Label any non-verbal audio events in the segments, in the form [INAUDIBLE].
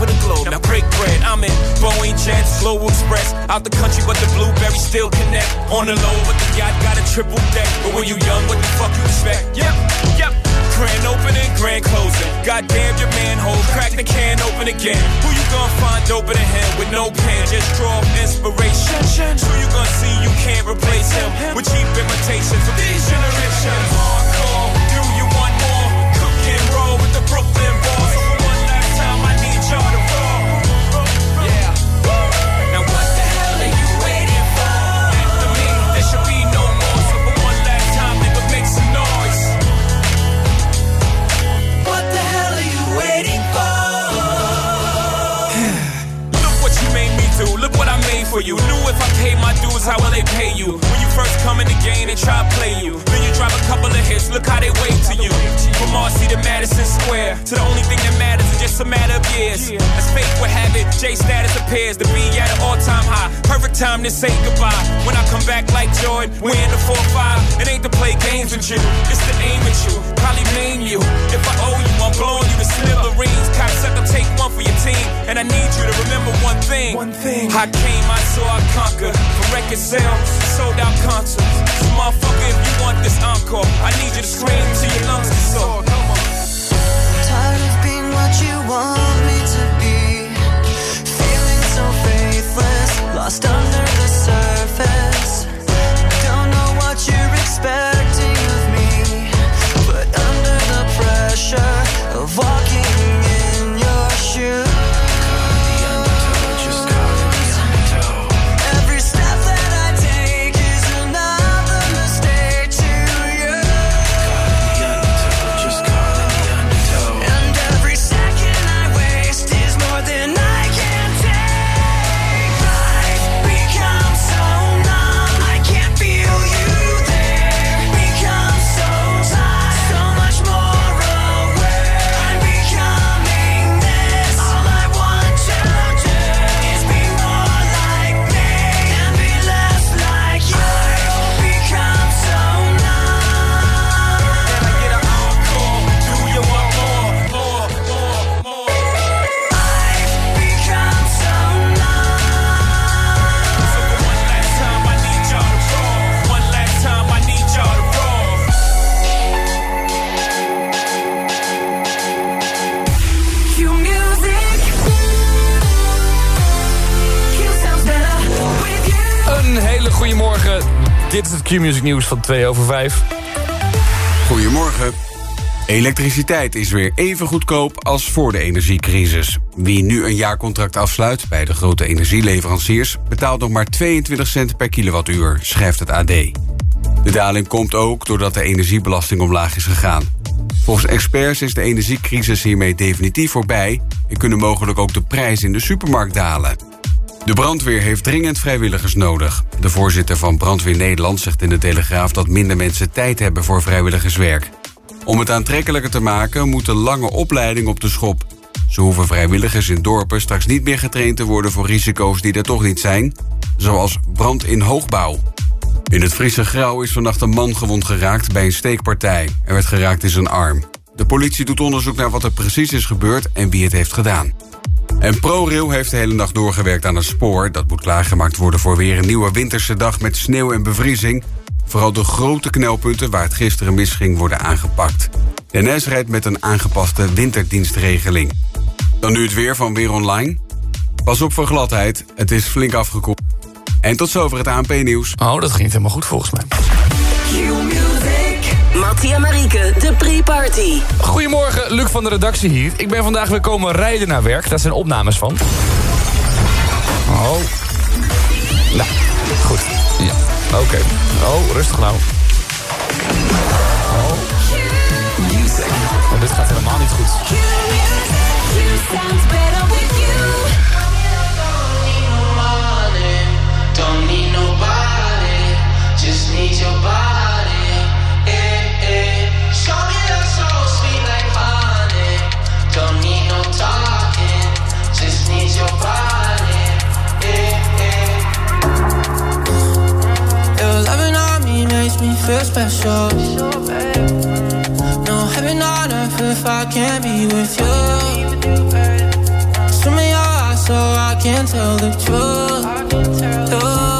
over the globe. Now break bread, I'm in Boeing Jets, Global Express. Out the country, but the blueberries still connect. On the low, but the yacht got a triple deck. But when you young, what the fuck you expect? Yep, yep. Grand opening, grand closing. Goddamn your manhole, crack the can open again. Who you gonna find open in him with no pen? Just draw inspiration. Who you gonna see you can't replace him with cheap imitations of these generations? Hardcore, do you want more? Cook and roll with the Brooklyn for you. Knew if I pay my dues, how will they pay you? When you first come in the game, they try to play you. Then you drop a couple of hits. Look how they wait to you. From Marcy to Madison Square, to the only thing that matters is just a matter of years. As fate would have it, J status appears to be at an all-time high. Perfect time to say goodbye. When I come back like Jordan, we're in the 4-5. It ain't to play games with you, it's to aim at you. Probably name you. If I owe you, I'm blowing you to smithereens. Cocksucker, take one for your team. And I need you to remember one thing. One thing. I came, I saw, I conquered. From record sales, sold out concerts. So motherfucker, if you want this encore, I need you to scream till your lungs. Come on. Tired of being what you want me to be. Feeling so faithless, lost under the surface. Q-Music nieuws van 2 over 5. Goedemorgen. Elektriciteit is weer even goedkoop als voor de energiecrisis. Wie nu een jaarcontract afsluit bij de grote energieleveranciers... betaalt nog maar 22 cent per kilowattuur, schrijft het AD. De daling komt ook doordat de energiebelasting omlaag is gegaan. Volgens experts is de energiecrisis hiermee definitief voorbij... en kunnen mogelijk ook de prijzen in de supermarkt dalen. De brandweer heeft dringend vrijwilligers nodig. De voorzitter van Brandweer Nederland zegt in de Telegraaf... dat minder mensen tijd hebben voor vrijwilligerswerk. Om het aantrekkelijker te maken moet een lange opleiding op de schop. Zo hoeven vrijwilligers in dorpen straks niet meer getraind te worden... voor risico's die er toch niet zijn, zoals brand in hoogbouw. In het Friese Grauw is vannacht een man gewond geraakt bij een steekpartij. Er werd geraakt in zijn arm. De politie doet onderzoek naar wat er precies is gebeurd en wie het heeft gedaan. En ProRail heeft de hele nacht doorgewerkt aan het spoor. Dat moet klaargemaakt worden voor weer een nieuwe winterse dag met sneeuw en bevriezing. Vooral de grote knelpunten waar het gisteren misging worden aangepakt. De NS rijdt met een aangepaste winterdienstregeling. Dan nu het weer van Weer Online. Pas op voor gladheid, het is flink afgekoeld. En tot zover het ANP-nieuws. Oh, dat ging niet helemaal goed volgens mij. Mattie en Marieke, de pre-party. Goedemorgen, Luc van de redactie hier. Ik ben vandaag weer komen rijden naar werk. Daar zijn opnames van. Oh. Nou, goed. Ja, oké. Oh, rustig nou. Oh. Oh, dit gaat helemaal niet goed. Don't need nobody, just need your body. me feel special. No heaven on earth if I can't be with you. Swim your eyes so I can tell the truth. Ooh.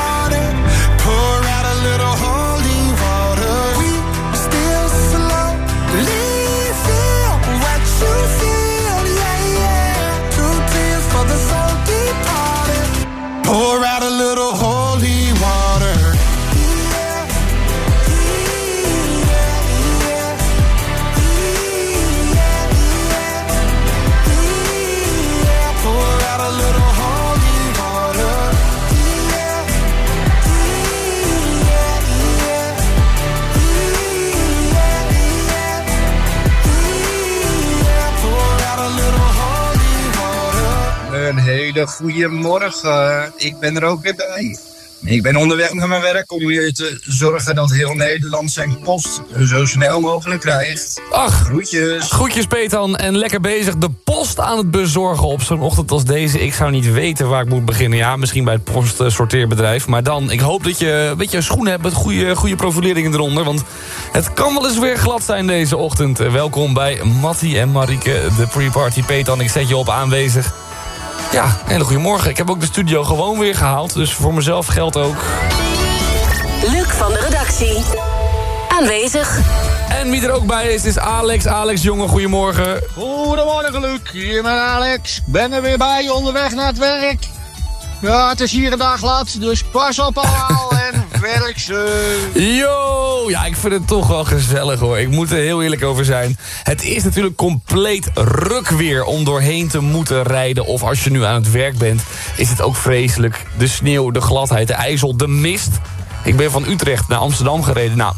pour goedemorgen. Ik ben er ook weer bij. Ik ben onderweg naar mijn werk om weer te zorgen dat heel Nederland zijn post zo snel mogelijk krijgt. Ach, groetjes. Groetjes Petan en lekker bezig de post aan het bezorgen op zo'n ochtend als deze. Ik zou niet weten waar ik moet beginnen. Ja, misschien bij het postsorteerbedrijf. Eh, maar dan, ik hoop dat je een beetje schoenen hebt met goede, goede profileringen eronder. Want het kan wel eens weer glad zijn deze ochtend. Welkom bij Mattie en Marieke, de pre-party Petan. Ik zet je op aanwezig. Ja, hele goede morgen. Ik heb ook de studio gewoon weer gehaald. Dus voor mezelf geldt ook. Luc van de redactie. Aanwezig. En wie er ook bij is, is Alex. Alex, jongen, goedemorgen. Goedemorgen, Luc. Hier met Alex. Ik ben er weer bij, onderweg naar het werk. Ja, het is hier een dag laat, dus pas op allemaal werk. Yo, ja, ik vind het toch wel gezellig hoor. Ik moet er heel eerlijk over zijn. Het is natuurlijk compleet ruk weer om doorheen te moeten rijden. Of als je nu aan het werk bent, is het ook vreselijk. De sneeuw, de gladheid, de ijzel, de mist. Ik ben van Utrecht naar Amsterdam gereden. Nou,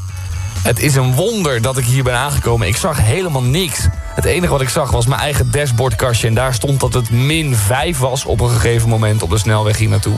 het is een wonder dat ik hier ben aangekomen. Ik zag helemaal niks. Het enige wat ik zag was mijn eigen dashboardkastje... en daar stond dat het min 5 was op een gegeven moment op de snelweg hier naartoe.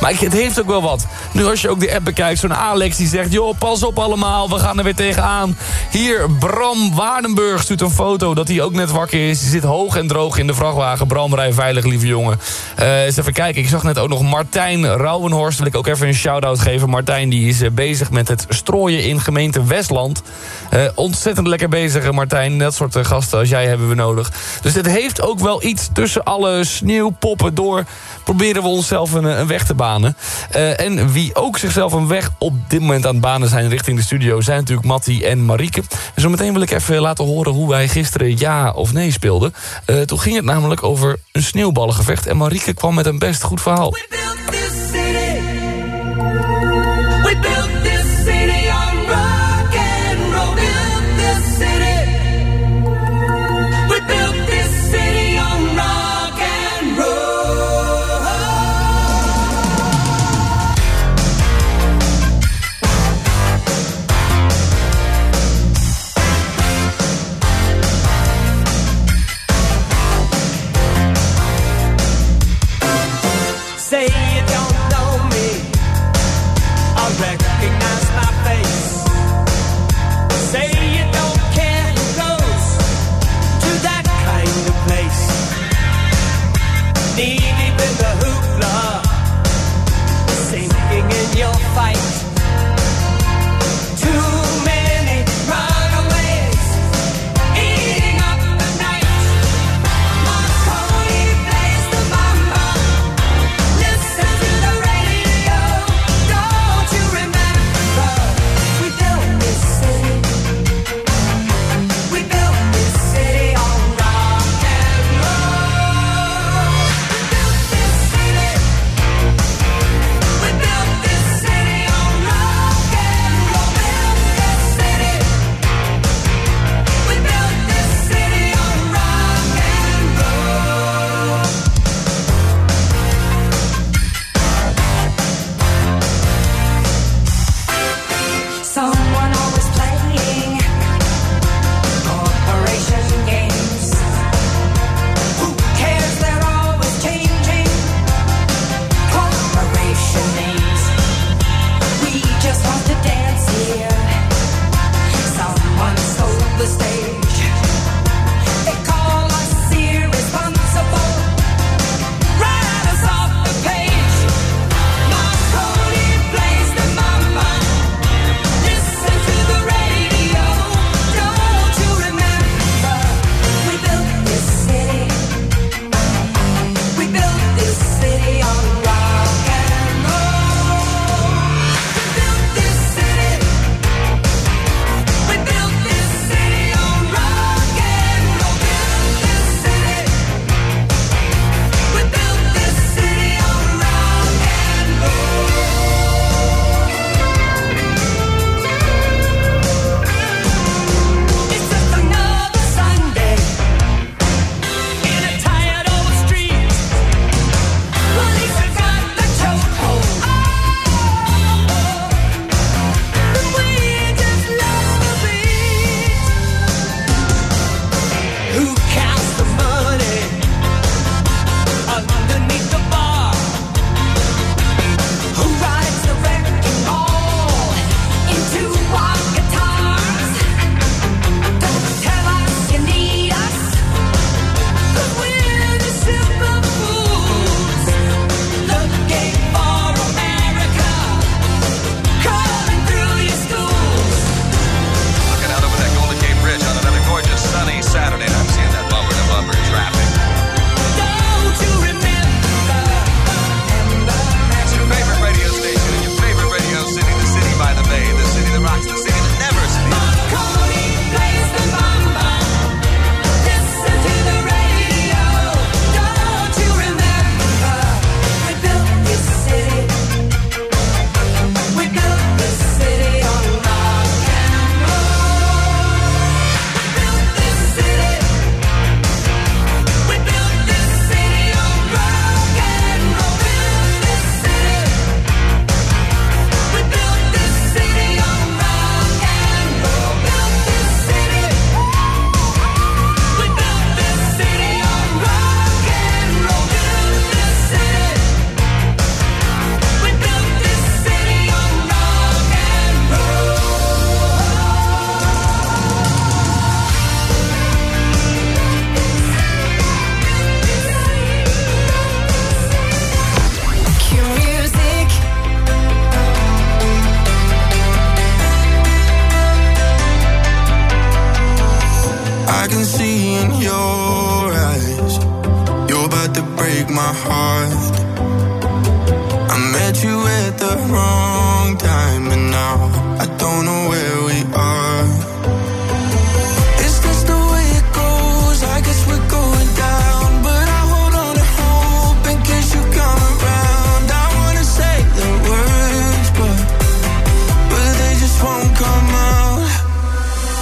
Maar het heeft ook wel wat. Nu als je ook de app bekijkt, zo'n Alex die zegt... joh, pas op allemaal, we gaan er weer tegenaan. Hier, Bram Waardenburg stuurt een foto dat hij ook net wakker is. Die zit hoog en droog in de vrachtwagen. Bram, rij veilig, lieve jongen. Eh eens even kijken, ik zag net ook nog Martijn Rauwenhorst. Wil ik ook even een shout-out geven. Martijn die is eh, bezig met het strooien in gemeente Eh, ontzettend lekker bezig, eh, Martijn. Dat soort eh, gasten als jij hebben we nodig. Dus het heeft ook wel iets tussen alle sneeuwpoppen door... proberen we onszelf een, een weg te banen. En wie ook zichzelf een weg op dit moment aan het banen zijn... richting de studio, zijn natuurlijk Mattie en Marieke. En zometeen wil ik even laten horen hoe wij gisteren ja of nee speelden. Toen ging het namelijk over een sneeuwballengevecht... en Marieke kwam met een best goed verhaal. We this city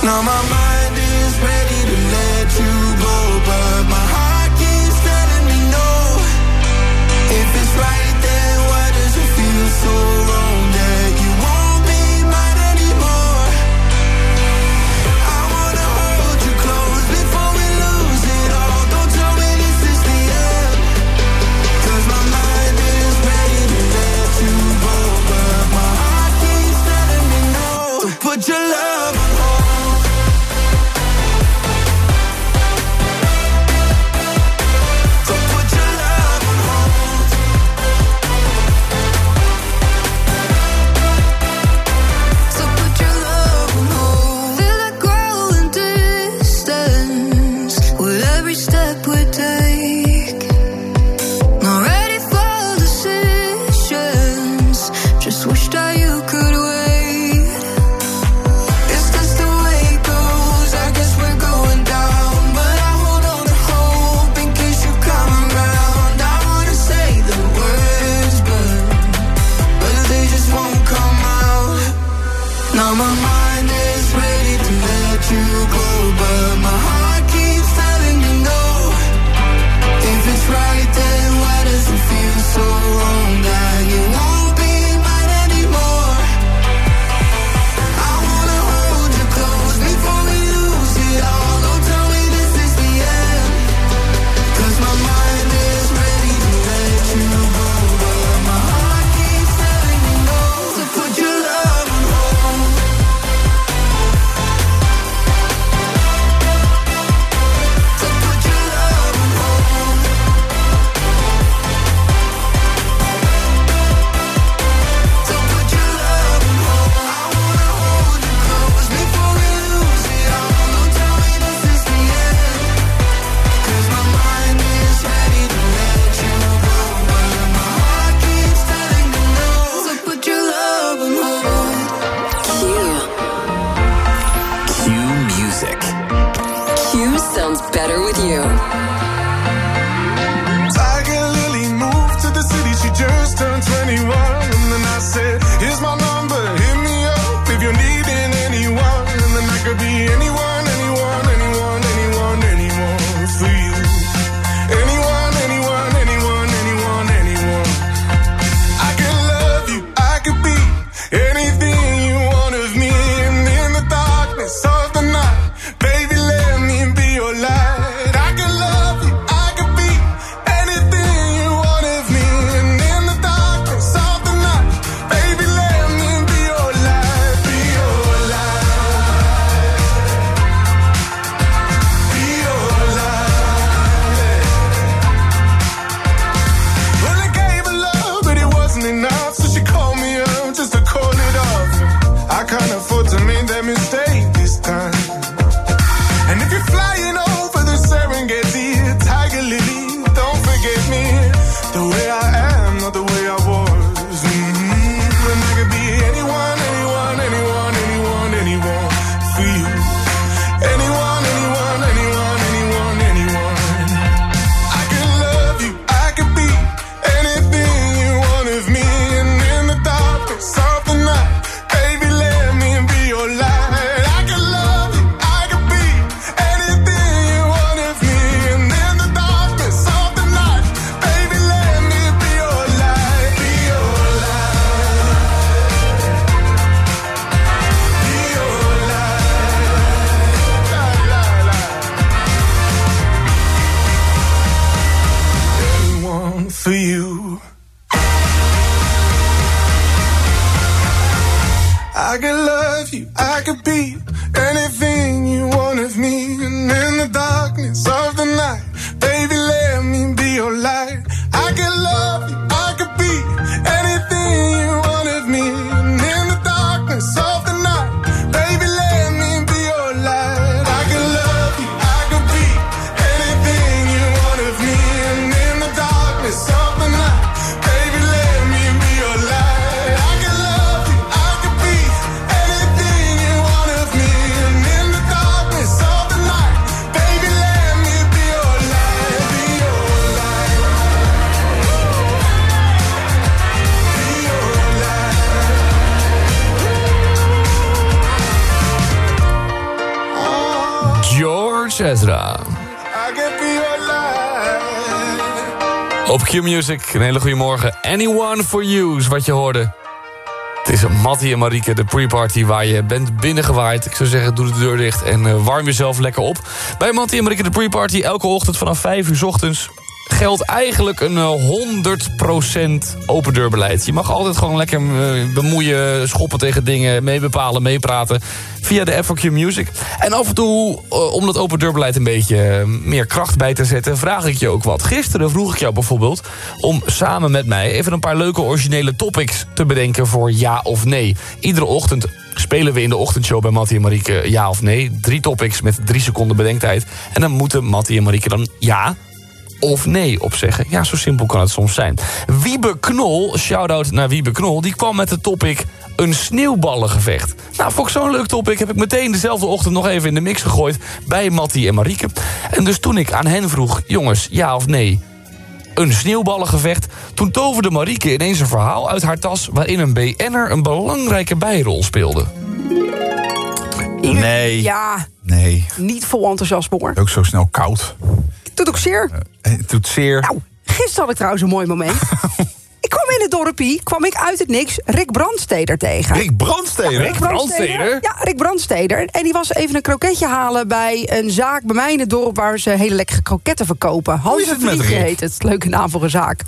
Now my mind is ready to let you Q-Music, een hele goede morgen. Anyone for you is wat je hoorde. Het is Mattie en Marieke, de pre-party waar je bent binnengewaaid. Ik zou zeggen, doe de deur dicht en eh, warm jezelf lekker op. Bij Mattie en Marieke, de pre-party, elke ochtend vanaf 5 uur ochtends... geldt eigenlijk een eh, 100% open deurbeleid. Je mag altijd gewoon lekker eh, bemoeien, schoppen tegen dingen... meebepalen, meepraten via de FOQ Music. En af en toe, eh, om dat open deurbeleid een beetje eh, meer kracht bij te zetten... vraag ik je ook wat. Gisteren vroeg ik jou bijvoorbeeld om samen met mij... even een paar leuke originele topics te bedenken voor ja of nee. Iedere ochtend spelen we in de ochtendshow bij Mattie en Marieke ja of nee. Drie topics met drie seconden bedenktijd. En dan moeten Mattie en Marieke dan ja of nee op zeggen. Ja, zo simpel kan het soms zijn. Wiebe Knol, shout-out naar Wiebe Knol... die kwam met de topic een sneeuwballengevecht. Nou, vond ik zo'n leuk topic... heb ik meteen dezelfde ochtend nog even in de mix gegooid... bij Mattie en Marieke. En dus toen ik aan hen vroeg... jongens, ja of nee... Een sneeuwballengevecht. Toen toverde Marieke ineens een verhaal uit haar tas... waarin een BN'er een belangrijke bijrol speelde. Nee. Ja, Nee. niet vol enthousiasme hoor. Ook zo snel koud. Doet ook zeer. Eh, Het doet zeer. Nou, gisteren had ik trouwens een mooi moment. [LAUGHS] ik kwam in het dorpie, kwam ik uit het niks Rick Brandsteder tegen. Rick Brandsteder? Rick Brandsteder? Ja, Rick Brandsteder. En die was even een kroketje halen bij een zaak bij mij in het dorp... waar ze hele lekkere kroketten verkopen. Hans is en het met Rick? heet het. Leuke naam voor een zaak.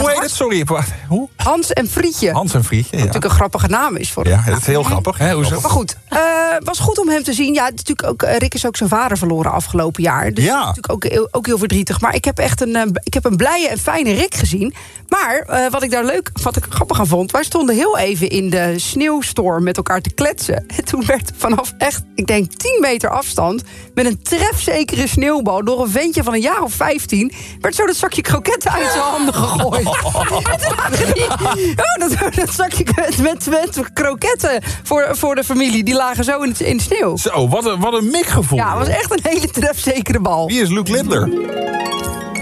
Hoe heet het? Sorry. wacht. Hoe? Hans en Frietje. Hans en Frietje, ja. Natuurlijk een grappige naam is voor Ja, dat is heel grappig. Hè? hoezo? Maar goed, eh was goed om hem te zien. Ja, het natuurlijk ook, eh, Rick is ook zijn vader verloren afgelopen jaar. Dus Ja. natuurlijk ook, heel- ook heel verdrietig. Maar ik heb echt een, eh, ik heb een blije en fijne Rick gezien. Maar wat ik daar leuk, wat ik grappig aan vond... wij stonden heel even in de sneeuwstorm met elkaar te kletsen. [LAUGHS] En toen werd vanaf echt, ik denk 10 meter afstand... met een trefzekere sneeuwbal door een ventje van een jaar of 15... werd zo dat zakje kroketten uit zijn handen gegooid. Lagen die- oh, dat, dat zakje met, met kroketten voor, voor de familie... die lagen zo in, het, in de sneeuw. Zo, wat een, wat een mikgevoel. Ja, het was echt een hele trefzekere bal. Wie is Luke Littler?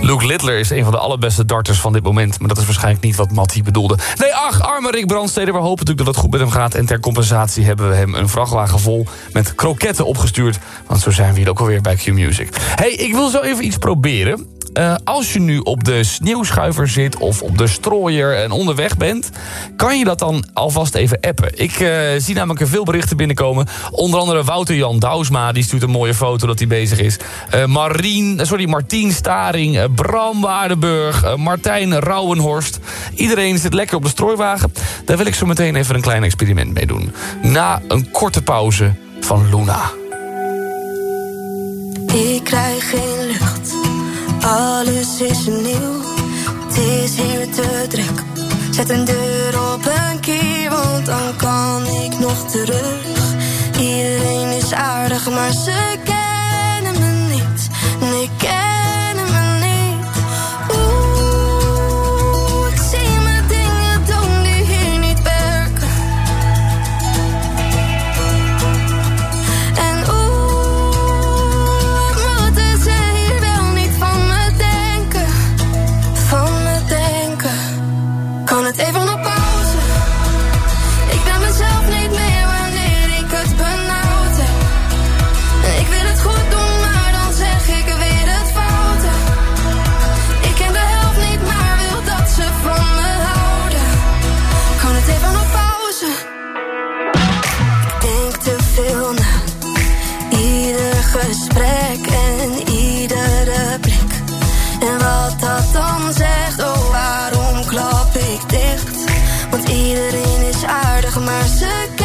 Luke Littler is een van de allerbeste darters van dit moment. Maar dat is waarschijnlijk niet wat Mattie bedoelde. Nee, ach, arme Rick Brandsteder. We hopen natuurlijk dat het goed met hem gaat. En ter compensatie hebben we hem een vrachtwagen vol met kroketten opgestuurd. Want zo zijn we hier ook alweer bij Q-Music. hey, ik wil zo even iets proberen. Eh, als je nu op de sneeuwschuiver zit of op de strooier en onderweg bent... kan je dat dan alvast even appen. Ik eh, zie namelijk veel berichten binnenkomen. Onder andere Wouter-Jan Douwsma, die stuurt een mooie foto dat hij bezig is. Eh, sorry, Martien Staring, Bram Waardenburg, Martijn Rauwenhorst. Iedereen zit lekker op de strooiwagen. Daar wil ik zo meteen even een klein experiment mee doen. Na een korte pauze van Luna. Ik krijg geen lucht, alles is nieuw. Het is hier te druk. Zet een deur op een kier, want dan kan ik nog terug. Iedereen is aardig, maar ze kennen aardig,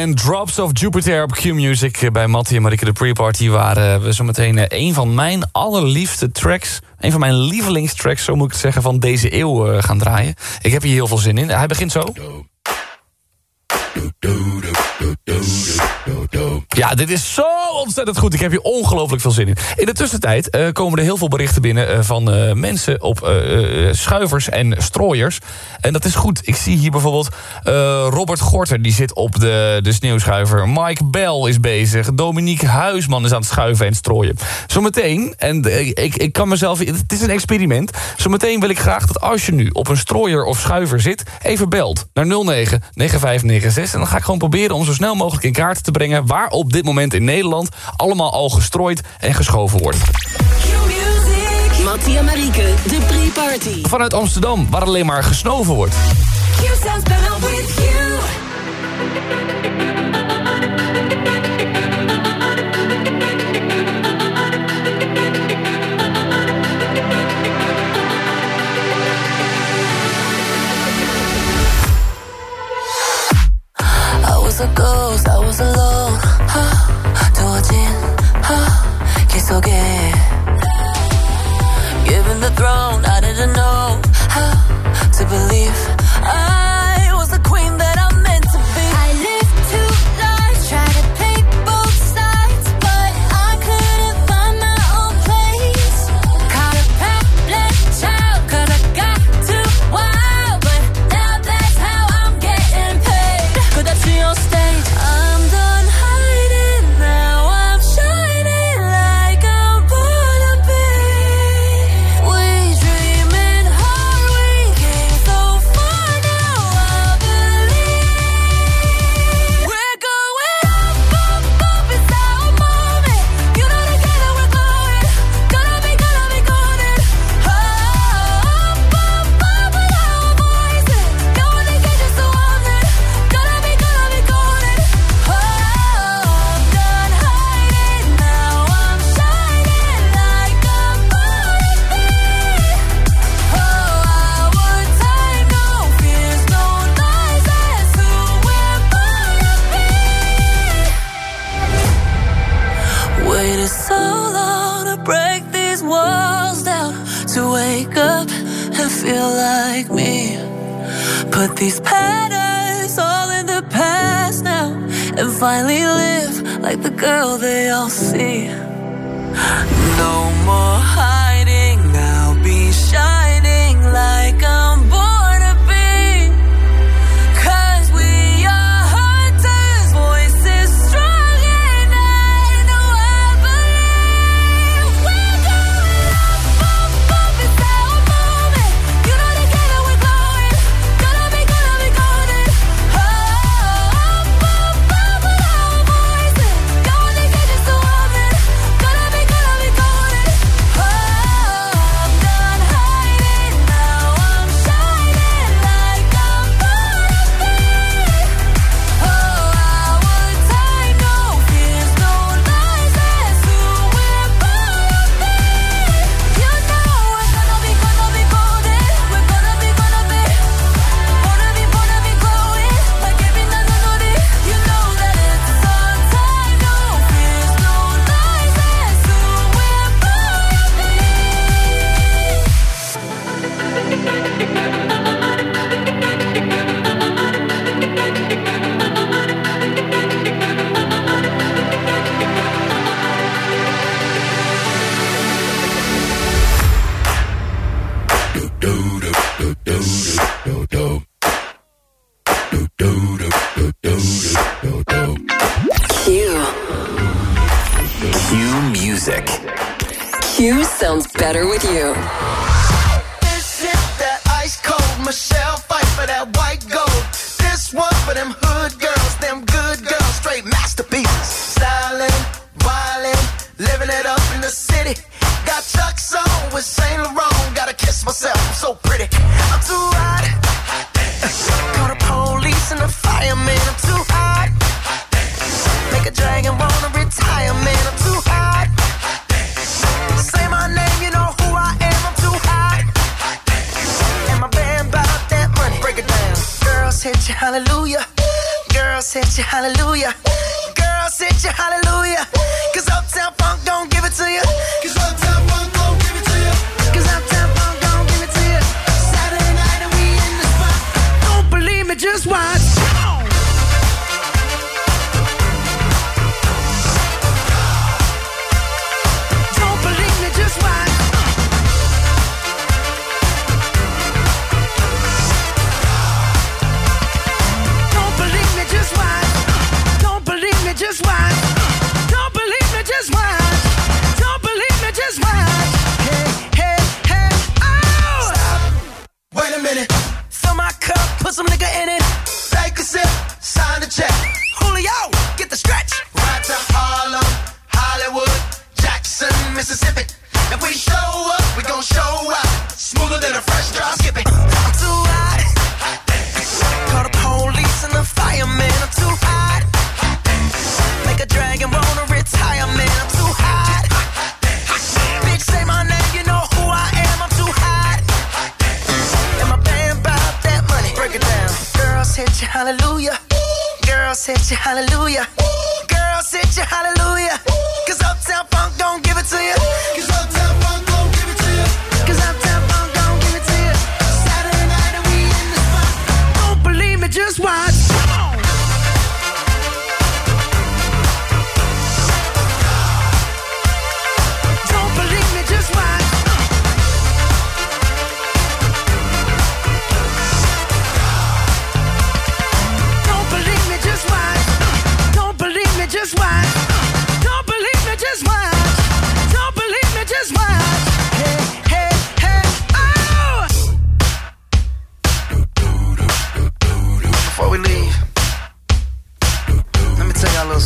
en Drops of Jupiter op Q-Music eh, bij Mattie en Marike de Pre-Party... waren eh, we zometeen eh, een van mijn allerliefste tracks... een van mijn lievelingstracks, zo moet ik het zeggen, van deze eeuw gaan draaien. Ik heb hier heel veel zin in. Hij begint zo. Ja, dit is zo ontzettend goed. Ik heb hier ongelooflijk veel zin in. In de tussentijd eh, komen er heel veel berichten binnen... Eh, van eh, mensen op schuivers en strooiers. En dat is goed. Ik zie hier bijvoorbeeld Robert Gorter... die zit op de, de sneeuwschuiver. Mike Bell is bezig. Dominique Huisman is aan het schuiven en strooien. Zometeen, en ik, ik kan mezelf... Het is een experiment. Zometeen wil ik graag dat als je nu op een strooier of schuiver zit... even belt naar 09 9596 en dan ga ik gewoon proberen om zo snel mogelijk in kaart te brengen... waar op dit moment in Nederland allemaal al gestrooid en geschoven wordt. Marieke, de pre-party. Vanuit Amsterdam, waar alleen maar gesnoven wordt. a ghost, I was alone.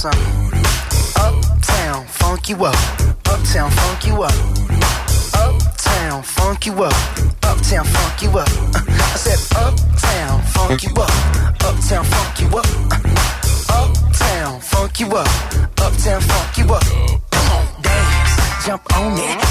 some. Uptown, funk you up. Uptown, funk you up. Uptown, funk you up. Uptown, funk you up. I said uptown, funk you up. Uptown, funk you up. Uptown, funk you up. Uptown, funk you up. Come on, dance, jump on it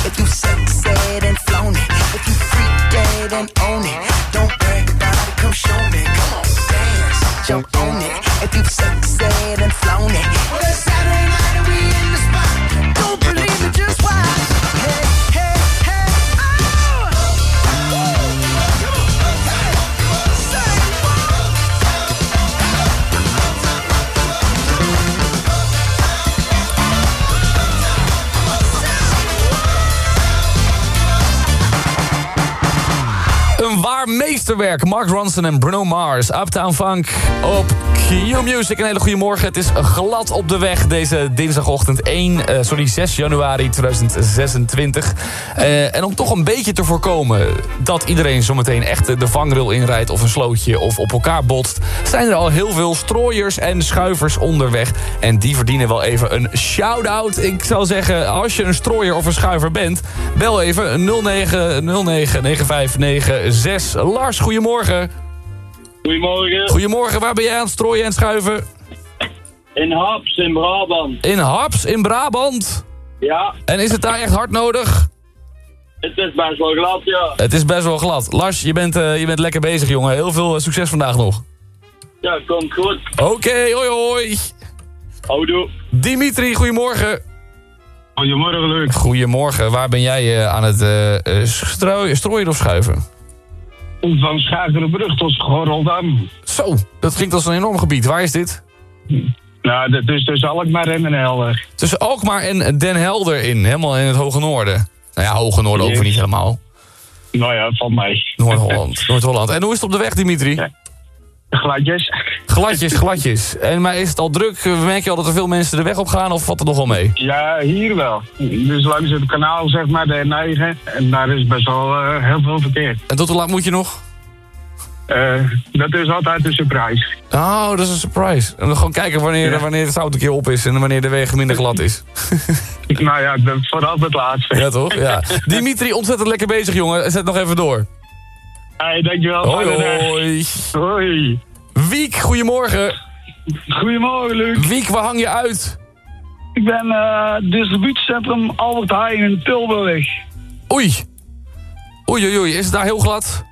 meesterwerk. Mark Ronson en Bruno Mars. Uptown Funk op Q-Music. Een hele goede morgen. Het is glad op de weg deze dinsdagochtend 1, eh, sorry, 6 januari 2026. Eh, en om toch een beetje te voorkomen dat iedereen zometeen echt de vangrail inrijdt... of een slootje of op elkaar botst... zijn er al heel veel strooiers en schuivers onderweg. En die verdienen wel even een shout-out. Ik zou zeggen, als je een strooier of een schuiver bent... bel even 09099596. Lars, goedemorgen. Goedemorgen. Goedemorgen, waar ben jij aan het strooien en schuiven? In Haps, in Brabant. In Haps, in Brabant. Ja, En is het daar echt hard nodig? het is best wel glad, ja. Het is best wel glad. Lars, je bent, eh, je bent lekker bezig, jongen. Heel veel eh, succes vandaag nog. Ja, komt goed. Oké, hoi hoi. Houdoe. Dimitri, goedemorgen. Goedemorgen, Luc. Goedemorgen, waar ben jij eh, aan het strooien, strooien of schuiven? Van Schagerenbrug tot Schorreldam. Zo, dat klinkt als een enorm gebied. Waar is dit? Nou, dat is dus Alkmaar en Den Helder. Tussen Alkmaar en Den Helder in, helemaal in het hoge noorden. Nou ja, hoge noorden ook weer niet helemaal. Nou ja, van mij. Noord-Holland, Noord-Holland. En hoe is het op de weg, Dimitri? Gladjes. Gladjes, gladjes. En maar is het al druk? Merk je al dat er veel mensen de weg op gaan of valt het nog wel mee? Ja, hier wel. Dus langs het kanaal, zeg maar, de N9. En daar is best wel eh, heel veel verkeer. En tot hoe laat moet je nog? Eh, dat is altijd een surprise. Oh, dat is een surprise. En dan gewoon kijken wanneer, wanneer het zout een keer op is en wanneer de weg minder glad is. nou ja, vooral het laatste. Ja, toch? Ja. Dimitri, ontzettend lekker bezig, jongen. Zet nog even door. Hey, dankjewel. Hoi, hoi. Hoi. Wiek, goedemorgen. Goedemorgen, Luc. Wiek, waar hang je uit? Ik ben eh distributiecentrum Albert Heijn in Tilburg. Oei. Oei, oei, oei. Is het daar heel glad?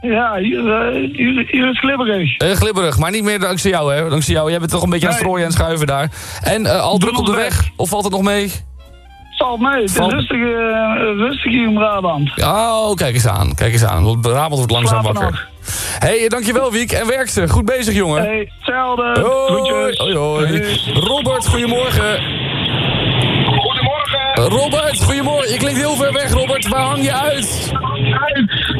Ja, hier, eh, hier, hier is glibberig. Eh, glibberig, maar niet meer dankzij jou, hè? Dankzij jou. Jij bent toch een beetje aan het Nee. strooien en schuiven daar. En al druk op de weg? Of valt het nog mee? Valt mee, het is Valt- rustig, eh, rustig hier in Brabant. Oh, kijk eens aan. Kijk eens aan. Want Brabant wordt langzaam Slapen wakker. hey, dankjewel Wiek. En werkster. Goed bezig, jongen. Hey, hetzelfde. Hoi, Groetjes. hoi, hoi. Robert, goedemorgen. Goedemorgen. Robert, goedemorgen. Je klinkt heel ver weg, Robert. Waar hang je uit?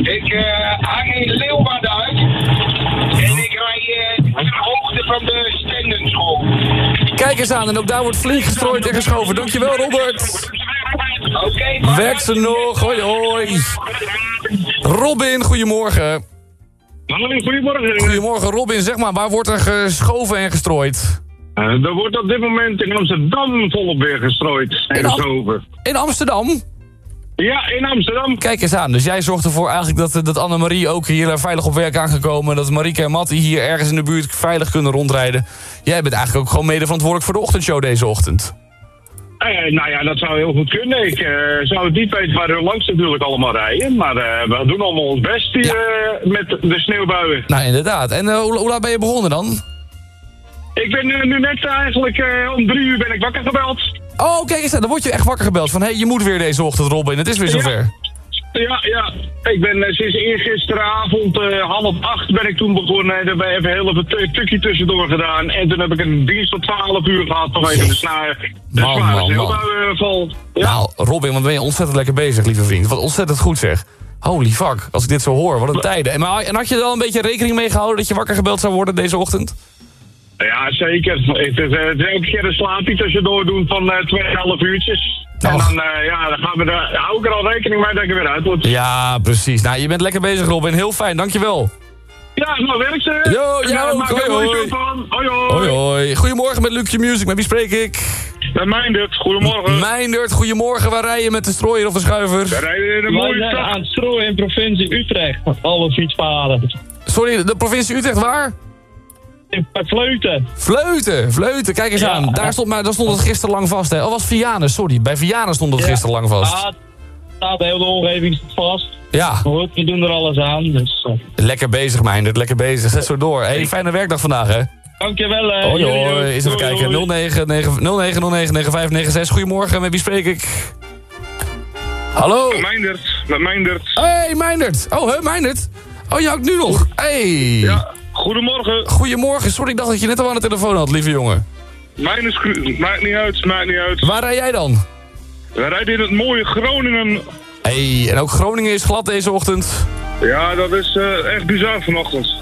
Ik eh, hang in Leeuwarden uit. En ik rij uh, ter hoogte van de Stendenschool. Kijk eens aan. En ook daar wordt flink gestrooid en geschoven. Dankjewel, Robert. Oké, Werkt ze nog? Hoi, hoi. Robin, goedemorgen. Hallo, goedemorgen. Goedemorgen, Robin. Zeg maar, waar wordt er geschoven en gestrooid? Eh, er wordt op dit moment in Amsterdam volop weer gestrooid en In Am- geschoven. In Amsterdam? Ja, in Amsterdam. Kijk eens aan. Dus jij zorgt ervoor eigenlijk dat, dat Annemarie ook hier veilig op werk aangekomen. Dat Marieke en Mattie hier ergens in de buurt veilig kunnen rondrijden. Jij bent eigenlijk ook gewoon mede verantwoordelijk voor de ochtendshow deze ochtend. Eh, nou ja, dat zou heel goed kunnen. Ik eh, zou het niet weten waar we langs natuurlijk allemaal rijden. Maar eh, we doen allemaal ons best hier eh, met de sneeuwbuien. Nou, inderdaad. En eh, hoe, hoe laat ben je begonnen dan? Ik ben eh, nu net eigenlijk eh, om drie uur ben ik wakker gebeld. Oh, kijk eens. Dan word je echt wakker gebeld. Van, hé, hey, je moet weer deze ochtend, Robin. Het is weer zover. Ja, ja. Ik ben eh, sinds eergisteravond eh, half acht ben ik toen begonnen. En hebben we even heel even een tukje tussendoor gedaan. En toen heb ik een dienst tot 12 uur gehad. Nog even de snare, de Man, zware man, sneeuwbuienval. Nou, Robin, wat ben je ontzettend lekker bezig, lieve vriend. Wat ontzettend goed zeg. Holy fuck, als ik dit zo hoor, wat een tijden. En, maar, en had je er al een beetje rekening mee gehouden dat je wakker gebeld zou worden deze ochtend? Ja, zeker. Het is, eh, het is elke keer een slaapje tussendoor doen van eh 2,5 uurtjes. En dan, eh, ja, dan gaan we er, hou ik er al rekening mee dat ik er weer uit moet. Ja, precies. Nou, je bent lekker bezig, Robin. Heel fijn, dankjewel. Ja, nou werkt ze. Jij eh, ook. maak er show van. Hoi, hoi. Hoi, hoi. Goedemorgen met Lucie Music. Met wie spreek ik? Bij Meindert, goedemorgen. Meindert, goedemorgen. Waar rij je met de strooier of de schuiver? We rijden in een mooie stad. aan het strooien in provincie Utrecht. Alle fietspaden. Sorry, de provincie Utrecht waar? In Vleuten. Vleuten, Vleuten. Kijk eens Ja. aan. Daar stond, maar, daar stond het gisteren lang vast. Hè. Oh, was Vianen, sorry. Bij Vianen stond het Ja. gisteren lang vast. Ja, staat de hele omgeving staat vast. Ja. Maar goed, we doen er alles aan. Dus, eh, Lekker bezig, Meindert. Lekker bezig. Zet zo door. Hey, fijne werkdag vandaag, hè? dankjewel. eh, Hoi, hoi. Eens even Hoi, kijken. hoi. 09099596. Goedemorgen, met wie spreek ik? Hallo? Meindert, met Meindert. Hey, Meindert. Oh, hè, Meindert. Oh, je ook nu nog. Hey. Ja, Goedemorgen. Goedemorgen. Sorry, ik dacht dat je net al aan de telefoon had, lieve jongen. Mijn is... Maakt niet uit, maakt niet uit. Waar rij jij dan? We rijden in het mooie Groningen. hey, en ook Groningen is glad deze ochtend. Ja, dat is eh, echt bizar vanochtend.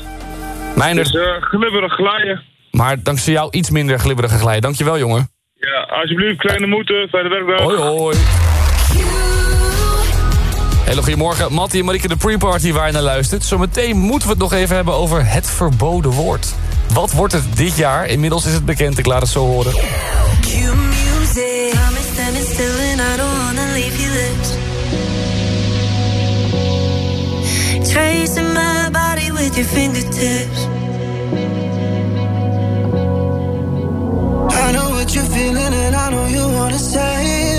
Mijn. Is uh, glibberig glijden. Maar dankzij jou iets minder glibberig glijden. Dankjewel, jongen. Ja, alsjeblieft, kleine moeten, fijne werkdag. Hoi, hoi. Hele goedemorgen, Mattie en Marieke de pre-party waar je naar luistert. Zometeen moeten we het nog even hebben over het verboden woord. Wat wordt het dit jaar? Inmiddels is het bekend, ik laat het zo horen. Body with your fingertips. I know what you're feeling and I know you wanna say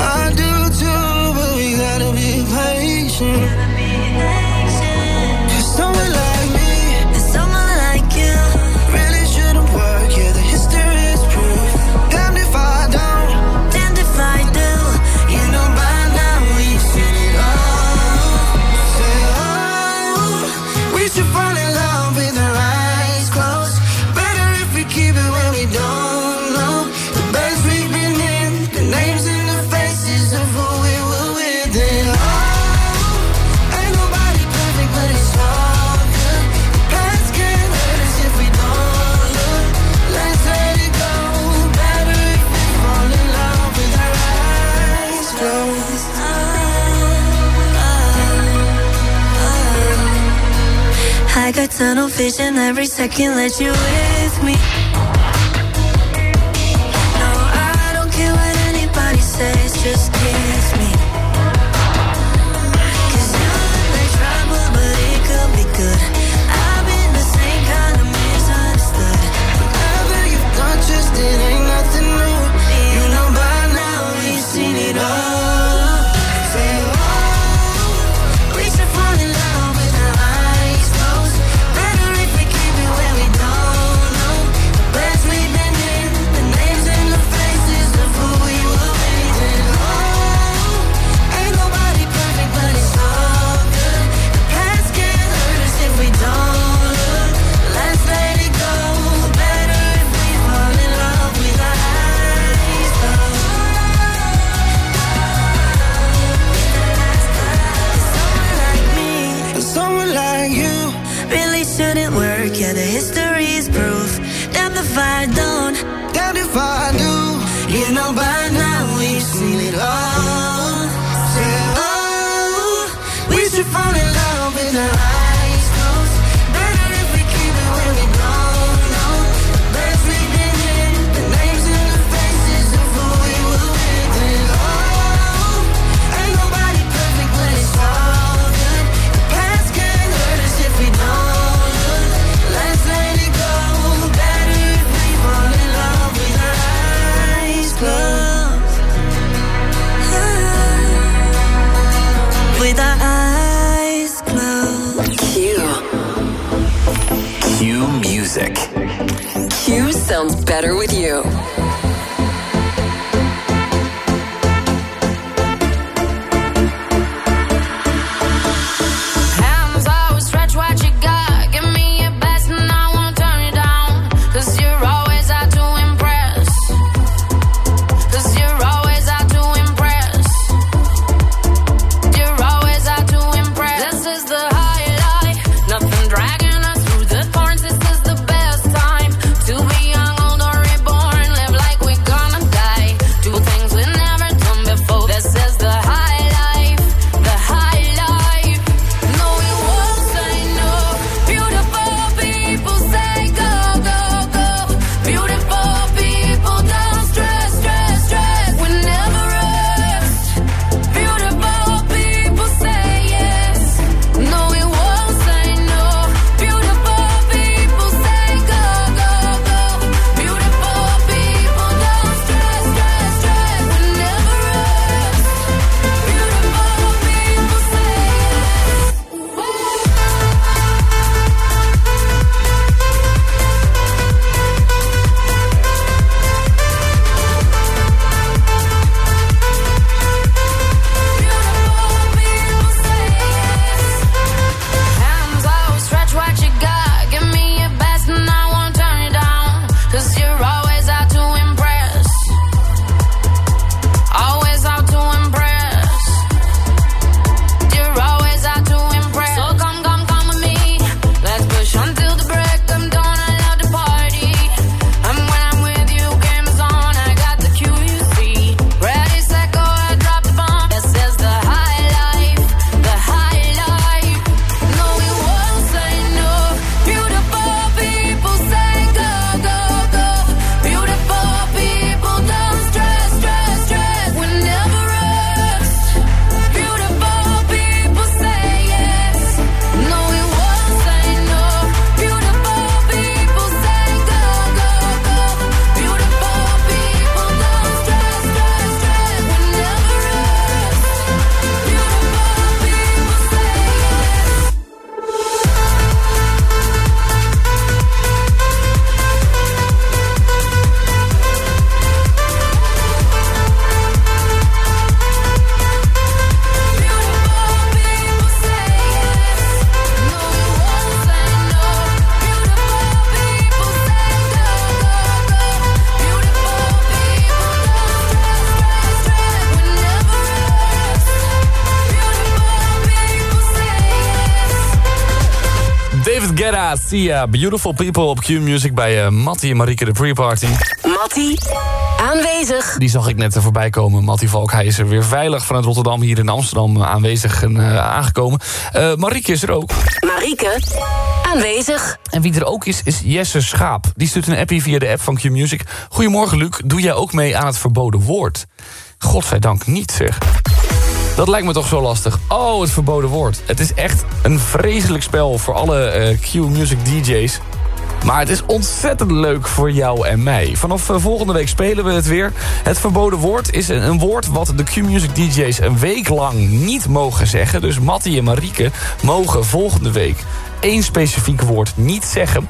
I do too, but we gotta be patient. Like got tunnel vision every second that you with me. No, I don't care what anybody says, just kidding. with you. Sia, Beautiful People op Q-Music bij uh, Mattie en Marieke de Pre-Party. Mattie, aanwezig. Die zag ik net er voorbij komen. Mattie Valk, hij is er weer veilig vanuit Rotterdam hier in Amsterdam uh, aanwezig en uh, aangekomen. Uh, Marieke is er ook. Marieke, aanwezig. En wie er ook is, is Jesse Schaap. Die stuurt een appie via de app van Q-Music. Goedemorgen Luc, doe jij ook mee aan het verboden woord? Godzijdank niet zeg. Dat lijkt me toch zo lastig. Oh, het verboden woord. Het is echt een vreselijk spel voor alle uh, Q-Music DJ's. Maar het is ontzettend leuk voor jou en mij. Vanaf uh, volgende week spelen we het weer. Het verboden woord is een, een woord wat de Q-Music DJ's een week lang niet mogen zeggen. Dus Mattie en Marieke mogen volgende week één specifiek woord niet zeggen.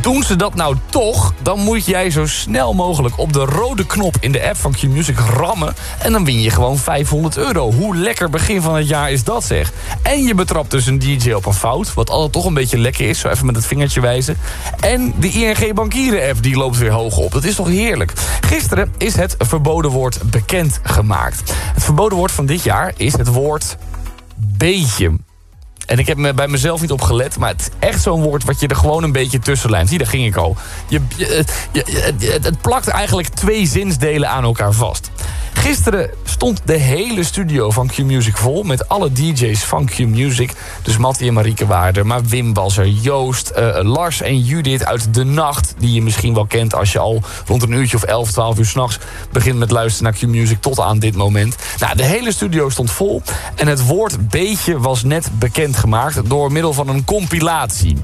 Doen ze dat nou toch, dan moet jij zo snel mogelijk op de rode knop in de app van Q-Music rammen. En dan win je gewoon 500 euro. Hoe lekker begin van het jaar is dat zeg. En je betrapt dus een DJ op een fout, wat altijd toch een beetje lekker is. Zo even met het vingertje wijzen. En de ING Bankieren app die loopt weer hoog op. Dat is toch heerlijk. Gisteren is het verboden woord bekend gemaakt. Het verboden woord van dit jaar is het woord beetje. En ik heb me bij mezelf niet op gelet, maar het is echt zo'n woord wat je er gewoon een beetje tussen lijnt. Zie, daar ging ik al. Je, het plakt eigenlijk twee zinsdelen aan elkaar vast. Gisteren stond de hele studio van Q-Music vol... met alle DJ's van Q-Music. Dus Mattie en Marieke waren er, maar Wim was er. Joost, uh, Lars en Judith uit De Nacht... die je misschien wel kent als je al rond een uurtje of 11, 12 uur s'nachts... begint met luisteren naar Q-Music tot aan dit moment. Nou, de hele studio stond vol. En het woord beetje was net bekendgemaakt... door middel van een compilatie.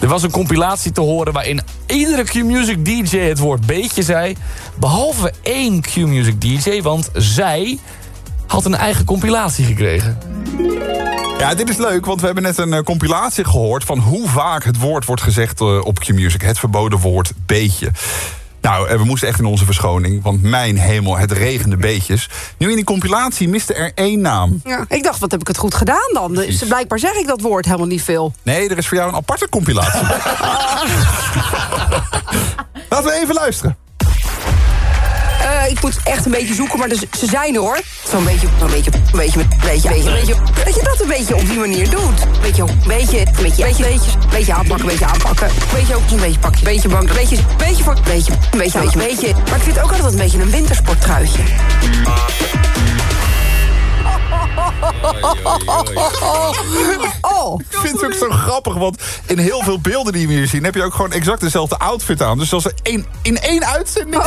Er was een compilatie te horen waarin iedere Q-Music DJ het woord beetje zei... behalve één Q-Music DJ, want zij had een eigen compilatie gekregen. Ja, dit is leuk, want we hebben net een uh, compilatie gehoord... van hoe vaak het woord wordt gezegd uh, op Q-Music. Het verboden woord beetje. Nou, we moesten echt in onze verschoning, want mijn hemel, het regende beetjes. Nu in die compilatie miste er één naam. Ja, ik dacht, wat heb ik het goed gedaan dan? Dus blijkbaar zeg ik dat woord helemaal niet veel. Nee, er is voor jou een aparte compilatie. [LAUGHS] Laten we even luisteren. Uh, ik moet echt een beetje zoeken, maar dus, ze zijn er hoor. Zo'n beetje, een beetje, een beetje, een beetje, een beetje, dat je dat een beetje op die manier doet. Beetje, een beetje, een beetje, beetje, beetje, beetje aanpakken, een beetje aanpakken. Beetje ook een beetje pakje, beetje bank, een beetje, beetje voor, beetje, een beetje, een beetje, een beetje. Maar ik vind het ook altijd een beetje een wintersporttruitje. Oh. Ik vind het ook zo grappig, want in heel veel beelden die we hier zien... heb je ook gewoon exact dezelfde outfit aan. Dus als er één, in één uitzending... Oh,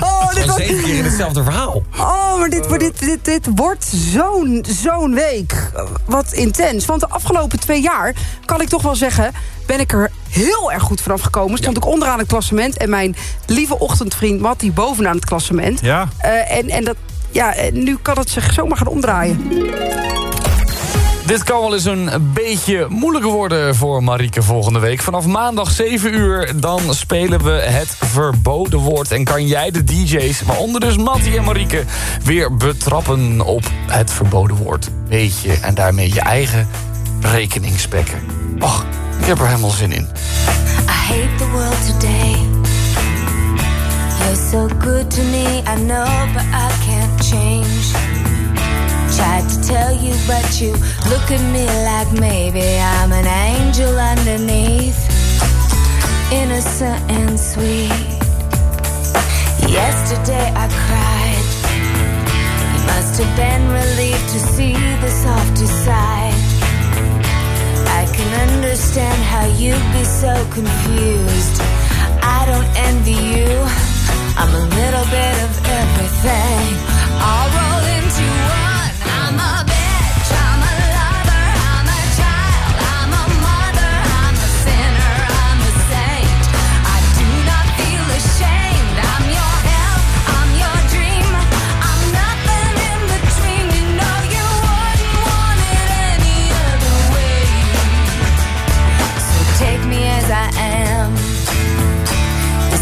oh, dit was... zeven keer in hetzelfde verhaal. Oh, maar dit, dit, dit, dit wordt zo'n zo'n week. Wat intens. Want de afgelopen twee jaar, kan ik toch wel zeggen... ben ik er heel erg goed vanaf gekomen. Stond ik onderaan het klassement. En mijn lieve ochtendvriend Matt, die bovenaan het klassement. Ja. Uh, en, en dat ja, nu kan het zich zomaar gaan omdraaien. Dit kan wel eens een beetje moeilijker worden voor Marieke volgende week. Vanaf maandag 7 uur dan spelen we het verboden woord. En kan jij de DJ's, waaronder dus Mattie en Marieke... weer betrappen op het verboden woord. Beetje en daarmee je eigen rekening spekken. Och, ik heb er helemaal zin in. I hate the world today. You're so good to me, I know, but I can't change. Tried to tell you, but you look at me like maybe I'm an angel underneath. Innocent and sweet. Yesterday I cried. You must have been relieved to see the softer side. I can understand how you'd be so confused. I don't envy you. I'm a little bit of everything. I'll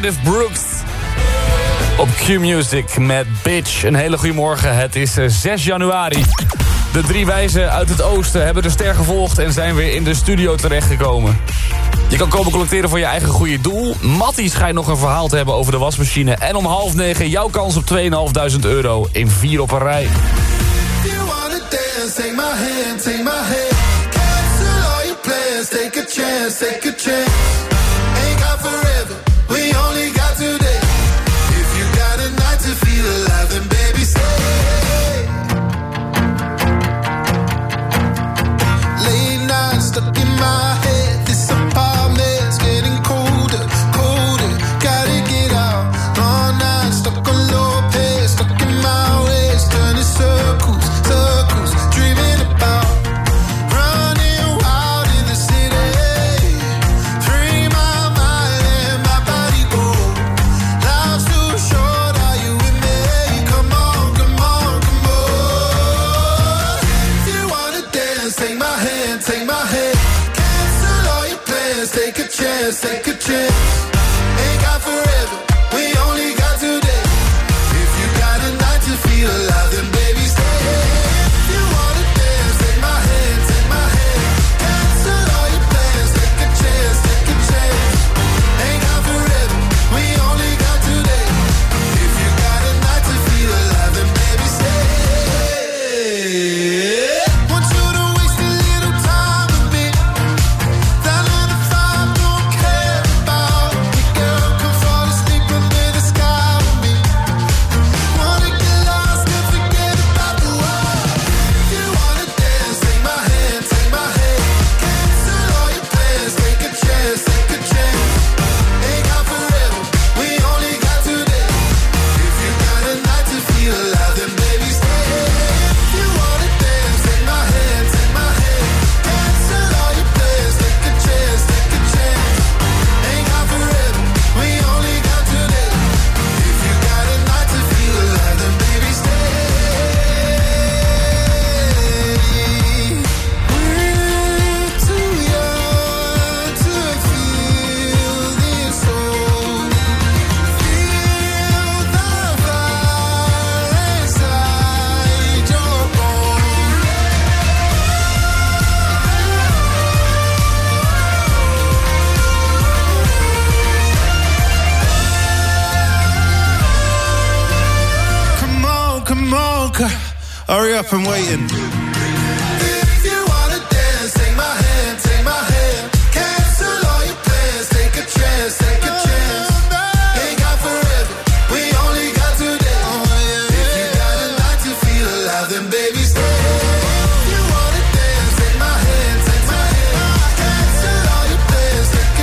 Meredith Brooks. Op Q-Music met Bitch. Een hele goede morgen. Het is eh, 6 januari. De drie wijzen uit het oosten hebben de ster gevolgd... en zijn weer in de studio terechtgekomen. Je kan komen collecteren voor je eigen goede doel. Mattie schijnt nog een verhaal te hebben over de wasmachine. En om half negen jouw kans op 2.500 euro in vier op een rij. We only